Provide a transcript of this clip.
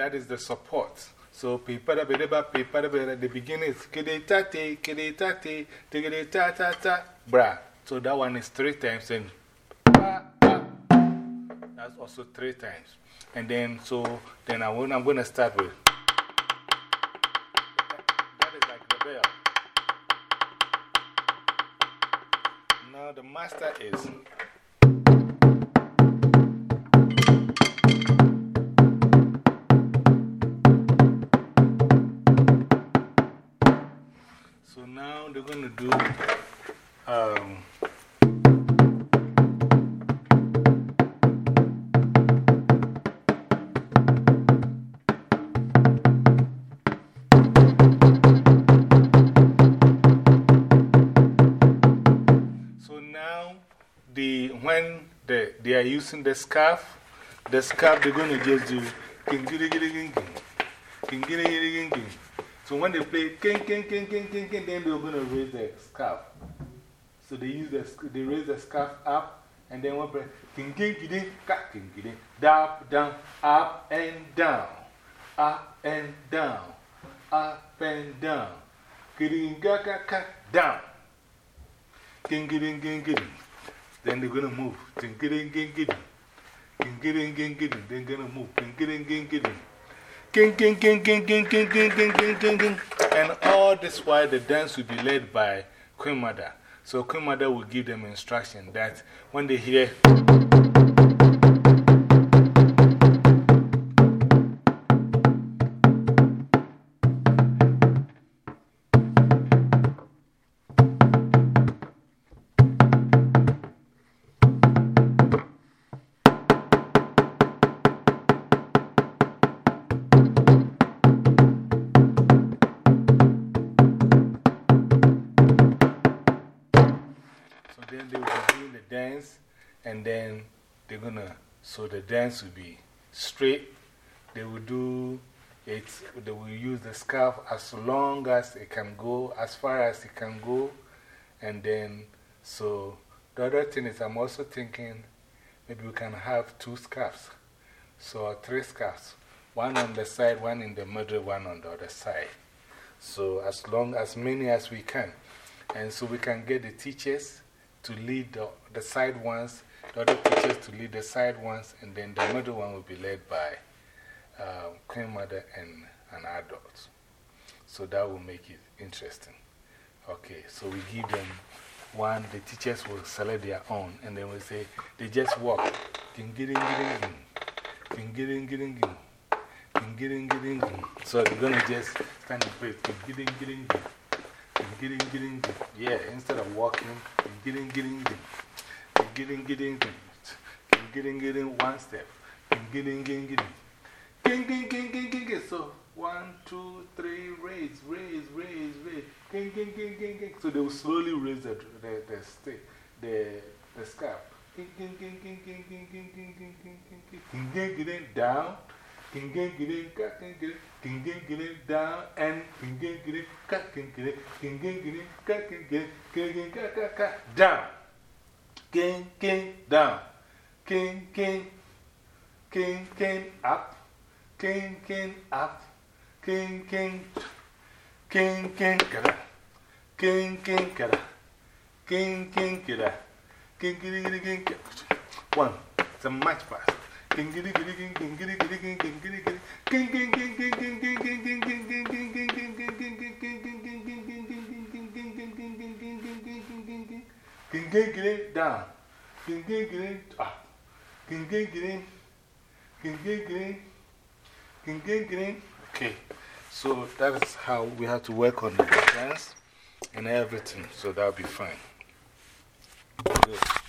that is the support. So, the beginning is kede tate, kede tate, kede ta ta ta, bra. So that one is three times and. That's also three times. And then, so then I want, I'm going to start with. That is like the bell. Now the master is. Going to do um, when the, they are using the scarf, the scarf they're going to just do king giddy giddy king king giddy giddy king king. So when they play king king king king king king, then they're going to raise the scarf. So they use the, they raise the scarf up and then one play king king giddy king giddy, down, down, up and down, up and down, up and down, giddy ga ga down. Ging, ging, ging, ging. Then they're going to move. Ging, ging, ging, ging. Ging, ging, ging, ging. Then going to move. Ging, ging, ging, ging. Ging, ging, ging, ging, ging, ging, ging, ging, ging, ging, ging. And all this while the dance will be led by Queen Mother. So Queen Mother will give them instruction that when they hear. Then they will be doing the dance, and then they're gonna, so the dance will be straight. They will do it, they will use the scarf as long as it can go, as far as it can go. And then, so the other thing is, I'm also thinking maybe we can have two scarves. So, three scarves one on the side, one in the middle, one on the other side. So, as long as many as we can. And so we can get the teachers to lead the, the side ones, the other teachers to lead the side ones, and then the middle one will be led by uh, Queen Mother and an adult. So that will make it interesting. Okay, so we give them one, the teachers will select their own, and then we say, they just walk. So they're going to just stand and play. Ging, ging, ging, ging. Getting, getting, yeah, instead of walking, getting, getting, getting, getting, getting, getting one step, getting, getting, getting, getting, getting, getting, getting, so one, two, three, raise, raise, raise, raise, getting, getting, getting, getting, so they will slowly raise the, the, the stick, the, the scarf, getting, getting, getting, getting, getting, getting, getting, getting, getting, down, kingengirin, kakingirin, kingengirin, down and kingengirin, king, king, kakingirin, kingin, kakaka, down. King, king, down. King, king, king, king, up. King, king, up. King, king, king, king, kara. King, king, kara. King, king, kara. King, king, king, king. One. It's a much faster down. Gin gin gin ah. Gin gin gin. Gin gin gin. Gin gin gin. Okay. So that is how we have to work on the dance and everything. So that'll be fine. Good.